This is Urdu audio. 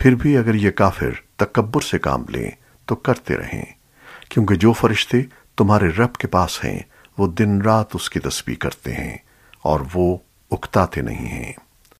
پھر بھی اگر یہ کافر تکبر سے کام لیں، تو کرتے رہیں۔ کیونکہ جو فرشتے تمہارے رب کے پاس ہیں، وہ دن رات اس کی تسبیح کرتے ہیں اور وہ اکتاتے نہیں ہیں۔